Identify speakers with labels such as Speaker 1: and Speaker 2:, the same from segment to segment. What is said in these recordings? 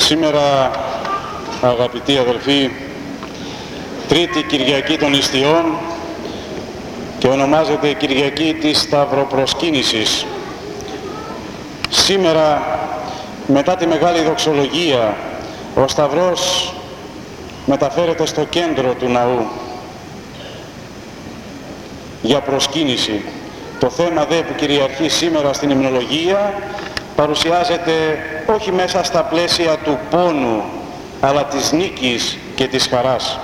Speaker 1: Σήμερα, αγαπητοί αδελφοί, Τρίτη Κυριακή των Ιστιών και ονομάζεται Κυριακή της Σταυροπροσκύνησης. Σήμερα, μετά τη Μεγάλη Δοξολογία, ο Σταυρός μεταφέρεται στο κέντρο του ναού για προσκύνηση. Το θέμα δε που κυριαρχεί σήμερα στην υμνολογία παρουσιάζεται όχι μέσα στα πλαίσια του πόνου αλλά της νίκης και της χαράς.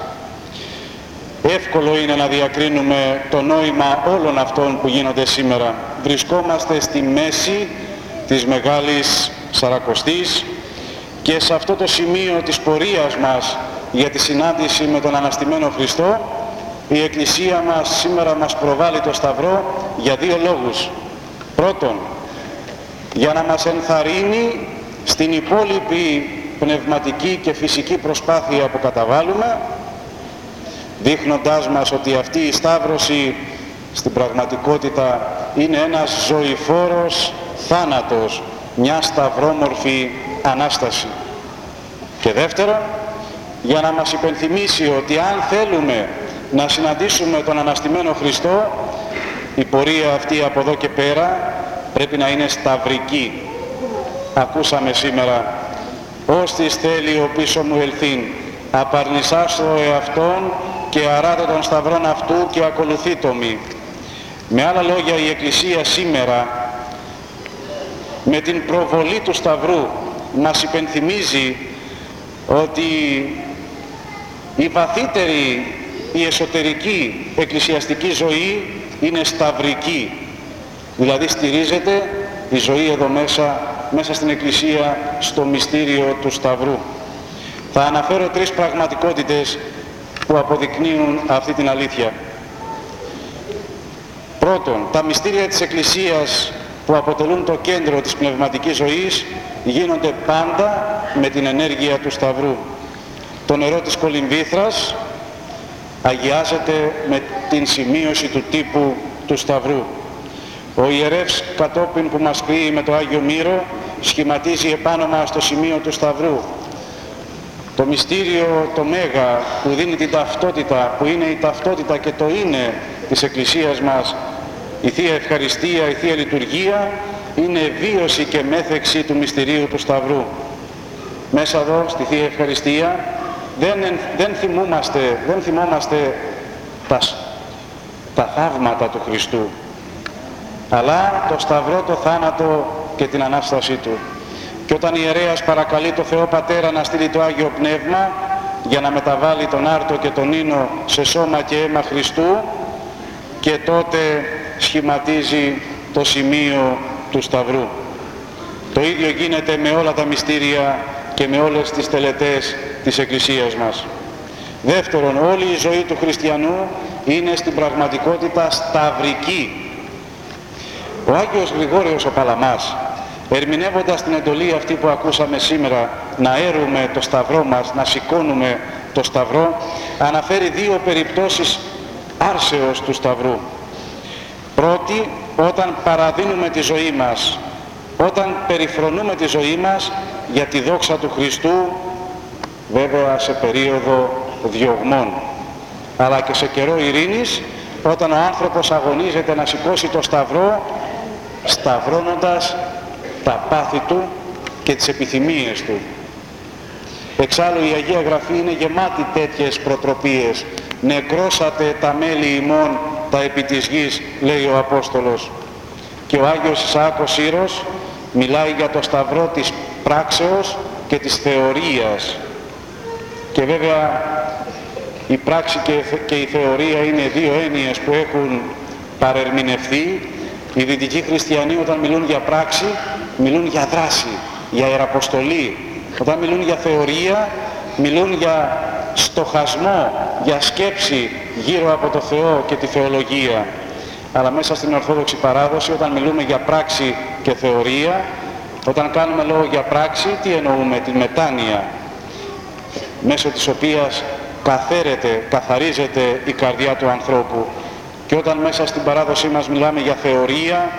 Speaker 1: Εύκολο είναι να διακρίνουμε το νόημα όλων αυτών που γίνονται σήμερα. Βρισκόμαστε στη μέση της Μεγάλης Σαρακοστής και σε αυτό το σημείο της πορείας μας για τη συνάντηση με τον Αναστημένο Χριστό η Εκκλησία μας σήμερα μας προβάλλει το Σταυρό για δύο λόγους. Πρώτον, για να μας ενθαρρύνει στην υπόλοιπη πνευματική και φυσική προσπάθεια που καταβάλουμε δείχνοντάς μας ότι αυτή η Σταύρωση στην πραγματικότητα είναι ένας ζωηφόρος θάνατος, μια σταυρόμορφη Ανάσταση. Και δεύτερον, για να μας υπενθυμίσει ότι αν θέλουμε να συναντήσουμε τον Αναστημένο Χριστό, η πορεία αυτή από εδώ και πέρα πρέπει να είναι σταυρική. Ακούσαμε σήμερα, «Όστις θέλει ο πίσω μου ελθύν, απαρνησάς το εαυτόν και αράτε τον σταυρόν αυτού και ακολουθεί το μη». Με άλλα λόγια η Εκκλησία σήμερα με την προβολή του Σταυρού μας υπενθυμίζει ότι η βαθύτερη, η εσωτερική εκκλησιαστική ζωή είναι σταυρική. Δηλαδή στηρίζεται η ζωή εδώ μέσα, μέσα στην Εκκλησία, στο μυστήριο του Σταυρού. Θα αναφέρω τρεις πραγματικότητες που αποδεικνύουν αυτή την αλήθεια. Πρώτον, τα μυστήρια της Εκκλησίας που αποτελούν το κέντρο της πνευματικής ζωής γίνονται πάντα με την ενέργεια του Σταυρού. Το νερό της κολυμβήθρας αγιάζεται με την σημείωση του τύπου του Σταυρού. Ο ιερεύς κατόπιν που μας κρύει με το Άγιο Μύρο σχηματίζει επάνω μας το σημείο του Σταυρού. Το μυστήριο, το Μέγα που δίνει την ταυτότητα, που είναι η ταυτότητα και το είναι της Εκκλησίας μας, η Θεία Ευχαριστία, η Θεία Λειτουργία, είναι βίωση και μέθεξη του μυστηρίου του Σταυρού. Μέσα εδώ στη Θεία Ευχαριστία δεν, δεν, θυμούμαστε, δεν θυμόμαστε τα, τα θαύματα του Χριστού, αλλά το Σταυρό, το θάνατο και την Ανάστασή Του. Και όταν η ιερέας παρακαλεί το Θεό Πατέρα να στείλει το Άγιο Πνεύμα για να μεταβάλει τον άρτο και τον ίνο σε σώμα και αίμα Χριστού και τότε σχηματίζει το σημείο του Σταυρού. Το ίδιο γίνεται με όλα τα μυστήρια και με όλες τις τελετές της Εκκλησίας μας. Δεύτερον, όλη η ζωή του χριστιανού είναι στην πραγματικότητα σταυρική. Ο Άγιος Γρηγόριος ο Παλαμάς, ερμηνεύοντας την εντολή αυτή που ακούσαμε σήμερα, να έρουμε το σταυρό μας, να σηκώνουμε το σταυρό, αναφέρει δύο περιπτώσεις άρσεως του σταυρού. Πρώτη, όταν παραδίνουμε τη ζωή μας, όταν περιφρονούμε τη ζωή μας για τη δόξα του Χριστού, βέβαια σε περίοδο διωγμών, αλλά και σε καιρό ειρήνης, όταν ο άνθρωπος αγωνίζεται να σηκώσει το σταυρό, σταυρώνοντας τα πάθη του και τις επιθυμίες του. Εξάλλου η Αγία Γραφή είναι γεμάτη τέτοιες προτροπίες. Νεκρώσατε τα μέλη ημών τα επί της γης, λέει ο Απόστολος. Και ο Άγιος Ισαάκος Σύρος μιλάει για το σταυρό της πράξεως και της θεωρίας. Και βέβαια η πράξη και η θεωρία είναι δύο έννοιες που έχουν παρερμηνευθεί. Οι δυτικοί χριστιανοί όταν μιλούν για πράξη, μιλούν για δράση, για ιεραποστολή. Όταν μιλούν για θεωρία, μιλούν για στοχασμό, για σκέψη γύρω από το Θεό και τη θεολογία. Αλλά μέσα στην Ορθόδοξη παράδοση όταν μιλούμε για πράξη και θεωρία, όταν κάνουμε λόγο για πράξη, τι εννοούμε, τη μετάνοια, μέσω της οποίας καθαίρεται, καθαρίζεται η καρδιά του ανθρώπου. Και όταν μέσα στην παράδοσή μας μιλάμε για θεωρία,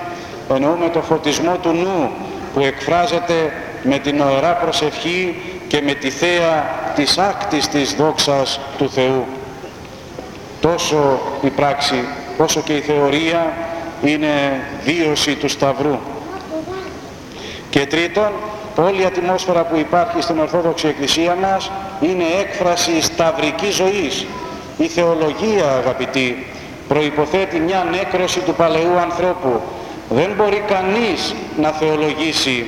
Speaker 1: εννοούμε το φωτισμό του νου που εκφράζεται με την ωερά προσευχή και με τη θέα της άκτης της δόξας του Θεού. Τόσο η πράξη, όσο και η θεωρία είναι βίωση του Σταυρού. Και τρίτον, όλη η ατμόσφαιρα που υπάρχει στην Ορθόδοξη Εκκλησία μας είναι έκφραση σταυρικής ζωής. Η θεολογία, αγαπητοί, προϋποθέτει μια νέκρωση του παλαιού ανθρώπου. Δεν μπορεί κανείς να θεολογήσει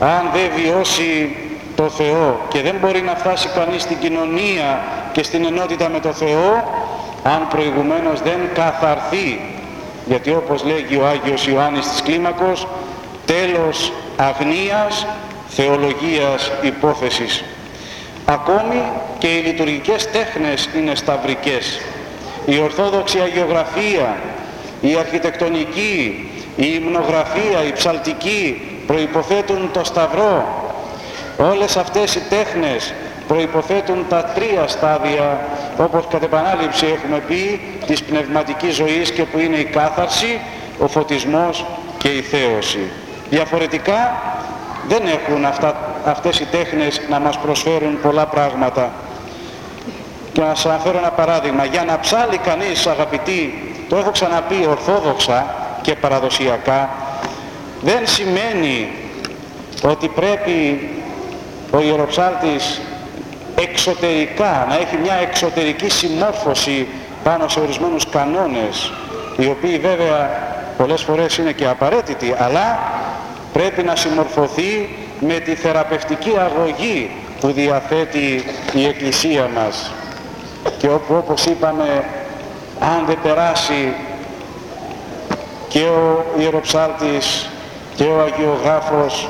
Speaker 1: αν δεν βιώσει το Θεό και δεν μπορεί να φτάσει κανείς στην κοινωνία και στην ενότητα με το Θεό αν προηγουμένως δεν καθαρθεί. Γιατί όπως λέγει ο Άγιος Ιωάννης της Κλίμακος τέλος αγνίας θεολογίας υπόθεσης ακόμη και οι λειτουργικές τέχνες είναι σταυρικές. Η ορθόδοξη αγιογραφία η αρχιτεκτονική η υμνογραφία, η ψαλτική προϋποθέτουν το σταυρό όλες αυτές οι τέχνες προϋποθέτουν τα τρία στάδια όπως κατ' επανάληψη έχουμε πει της πνευματικής ζωής και που είναι η κάθαρση, ο φωτισμός και η θέωση. Διαφορετικά δεν έχουν αυτά, αυτές οι τέχνες να μας προσφέρουν πολλά πράγματα. Και να σας αναφέρω ένα παράδειγμα. Για να ψάλει κανείς αγαπητοί, το έχω ξαναπεί ορθόδοξα και παραδοσιακά, δεν σημαίνει ότι πρέπει ο ιεροψάλτης εξωτερικά, να έχει μια εξωτερική συμμόρφωση πάνω σε ορισμένους κανόνες, οι οποίοι βέβαια πολλές φορές είναι και απαραίτητοι, αλλά πρέπει να συμμορφωθεί με τη θεραπευτική αγωγή που διαθέτει η Εκκλησία μας. Και όπου όπως είπαμε, αν δεν περάσει και ο ιεροψάλτης και ο Αγιογράφος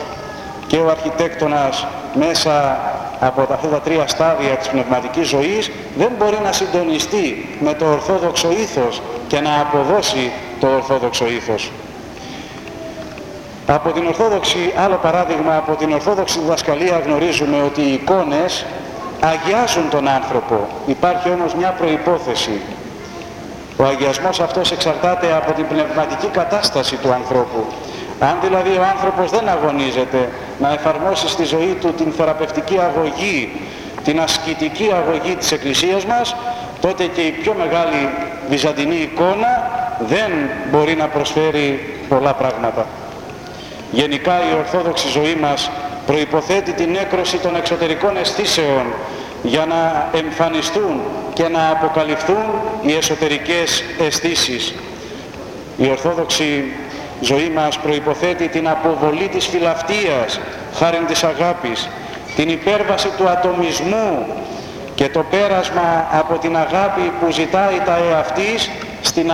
Speaker 1: και ο αρχιτέκτονας μέσα από αυτά τα τρία στάδια της πνευματικής ζωής δεν μπορεί να συντονιστεί με το ορθόδοξο ήθος και να αποδώσει το ορθόδοξο ήθος. Από την Ορθόδοξη, άλλο παράδειγμα, από την Ορθόδοξη διδασκαλία γνωρίζουμε ότι οι εικόνες αγιάζουν τον άνθρωπο. Υπάρχει όμως μια προϋπόθεση. Ο αγιασμός αυτός εξαρτάται από την πνευματική κατάσταση του ανθρώπου. Αν δηλαδή ο άνθρωπος δεν αγωνίζεται να εφαρμόσει στη ζωή του την θεραπευτική αγωγή, την ασκητική αγωγή της Εκκλησίας μας, τότε και η πιο μεγάλη βυζαντινή εικόνα δεν μπορεί να προσφέρει πολλά πράγματα. Γενικά η ορθόδοξη ζωή μας προϋποθέτει την έκρωση των εξωτερικών αισθήσεων για να εμφανιστούν και να αποκαλυφθούν οι εσωτερικές αισθήσεις. Η ορθόδοξη ζωή μας προϋποθέτει την αποβολή της φιλαυτίας, χάρη της αγάπης, την υπέρβαση του ατομισμού και το πέρασμα από την αγάπη που ζητάει τα εαυτής στην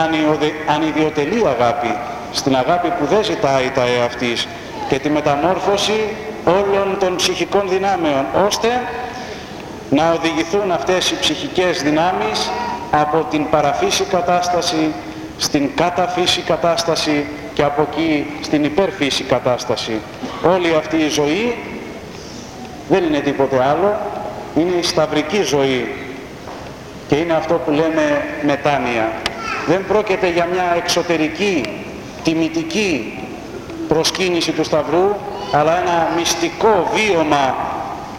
Speaker 1: ανιδιοτελή αγάπη, στην αγάπη που δεν ζητάει τα εαυτής και τη μεταμόρφωση όλων των ψυχικών δυνάμεων, ώστε να οδηγηθούν αυτές οι ψυχικές δυνάμεις από την παραφύση κατάσταση στην καταφύση κατάσταση και από εκεί στην υπερφύση κατάσταση. Όλη αυτή η ζωή δεν είναι τίποτε άλλο, είναι η σταυρική ζωή και είναι αυτό που λέμε μετάνοια. Δεν πρόκειται για μια εξωτερική, τιμητική προσκύνηση του Σταυρού, αλλά ένα μυστικό βίωμα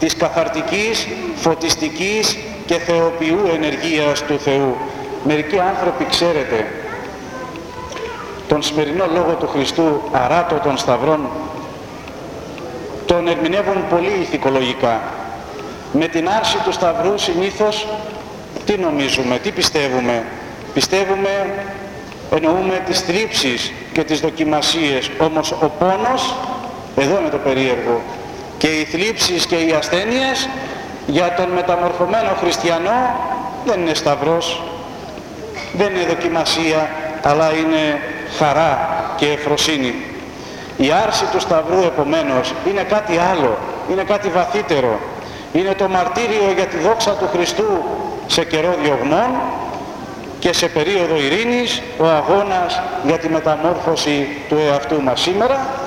Speaker 1: της καθαρτικής, φωτιστικής και θεοποιού ενεργείας του Θεού. Μερικοί άνθρωποι, ξέρετε, τον σημερινό λόγο του Χριστού αράτο των σταυρών τον ερμηνεύουν πολύ ηθικολογικά. Με την άρση του σταυρού συνήθως τι νομίζουμε, τι πιστεύουμε; Πιστεύουμε, εννοούμε τις θλίψεις και τις δοκιμασίες, όμως ο πόνος, εδώ είναι το περίεργο, και οι θλίψεις και οι ασθένειες για τον μεταμορφωμένο χριστιανό δεν είναι σταυρός, δεν είναι δοκιμασία, αλλά είναι χαρά και εφροσύνη. Η άρση του Σταυρού επομένως είναι κάτι άλλο, είναι κάτι βαθύτερο. Είναι το μαρτύριο για τη δόξα του Χριστού σε καιρό διωγμών και σε περίοδο ειρήνης ο αγώνας για τη μεταμόρφωση του εαυτού μας σήμερα.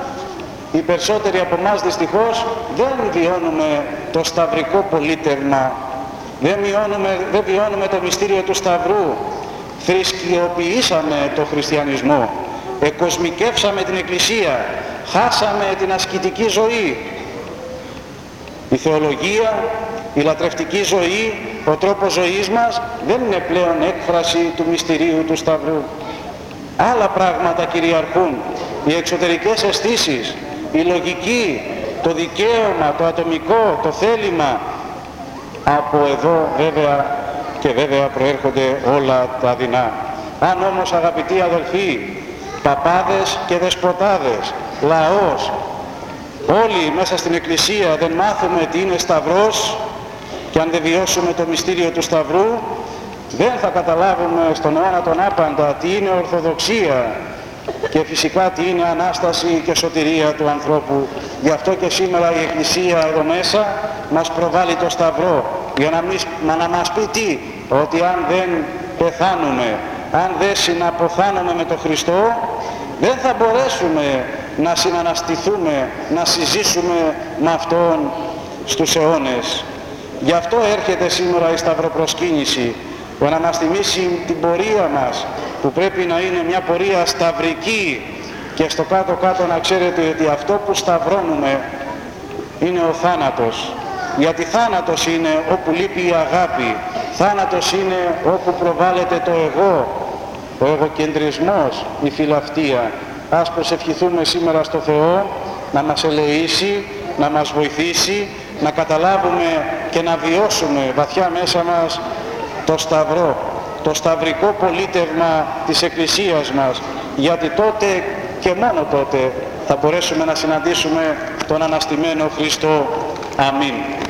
Speaker 1: Οι περισσότεροι από εμάς δυστυχώς δεν βιώνουμε το σταυρικό πολίτευμα, δεν, δεν βιώνουμε το μυστήριο του Σταυρού, θρησκειοποιήσαμε το χριστιανισμό, εκοσμικεύσαμε την Εκκλησία, χάσαμε την ασκητική ζωή. Η θεολογία, η λατρευτική ζωή, ο τρόπος ζωής μας δεν είναι πλέον έκφραση του μυστηρίου του Σταυρού. Άλλα πράγματα κυριαρχούν. Οι εξωτερικές αισθήσεις, η λογική, το δικαίωμα, το ατομικό, το θέλημα. Από εδώ βέβαια και βέβαια προέρχονται όλα τα δεινά. Αν όμως αγαπητοί αδελφοί, παπάδες και δεσποτάδες, λαός, όλοι μέσα στην Εκκλησία δεν μάθουμε τι είναι Σταυρός και αν δεν βιώσουμε το μυστήριο του Σταυρού, δεν θα καταλάβουμε στον αιώνα τον άπαντα τι είναι Ορθοδοξία και φυσικά τι είναι Ανάσταση και σωτηρία του ανθρώπου. Γι' αυτό και σήμερα η Εκκλησία εδώ μέσα μας προβάλλει το Σταυρό για να, μην, να μας πει τι, ότι αν δεν πεθάνουμε, αν δεν συναποθάνουμε με τον Χριστό, δεν θα μπορέσουμε να συναναστηθούμε, να συζήσουμε με Αυτόν στους αιώνες. Γι' αυτό έρχεται σήμερα η Σταυροπροσκύνηση για να μας θυμίσει την πορεία μας που πρέπει να είναι μια πορεία σταυρική και στο κάτω-κάτω να ξέρετε ότι αυτό που σταυρώνουμε είναι ο θάνατος. Γιατί θάνατος είναι όπου λείπει η αγάπη, θάνατος είναι όπου προβάλλεται το εγώ, ο εγωκεντρισμός, η φιλαυτία. Ας προσευχηθούμε σήμερα στο Θεό να μας ελεήσει, να μας βοηθήσει, να καταλάβουμε και να βιώσουμε βαθιά μέσα μας το Σταυρό, το σταυρικό πολίτευμα της Εκκλησίας μας, γιατί τότε και μόνο τότε θα μπορέσουμε να συναντήσουμε τον αναστημένο Χριστό. Αμήν.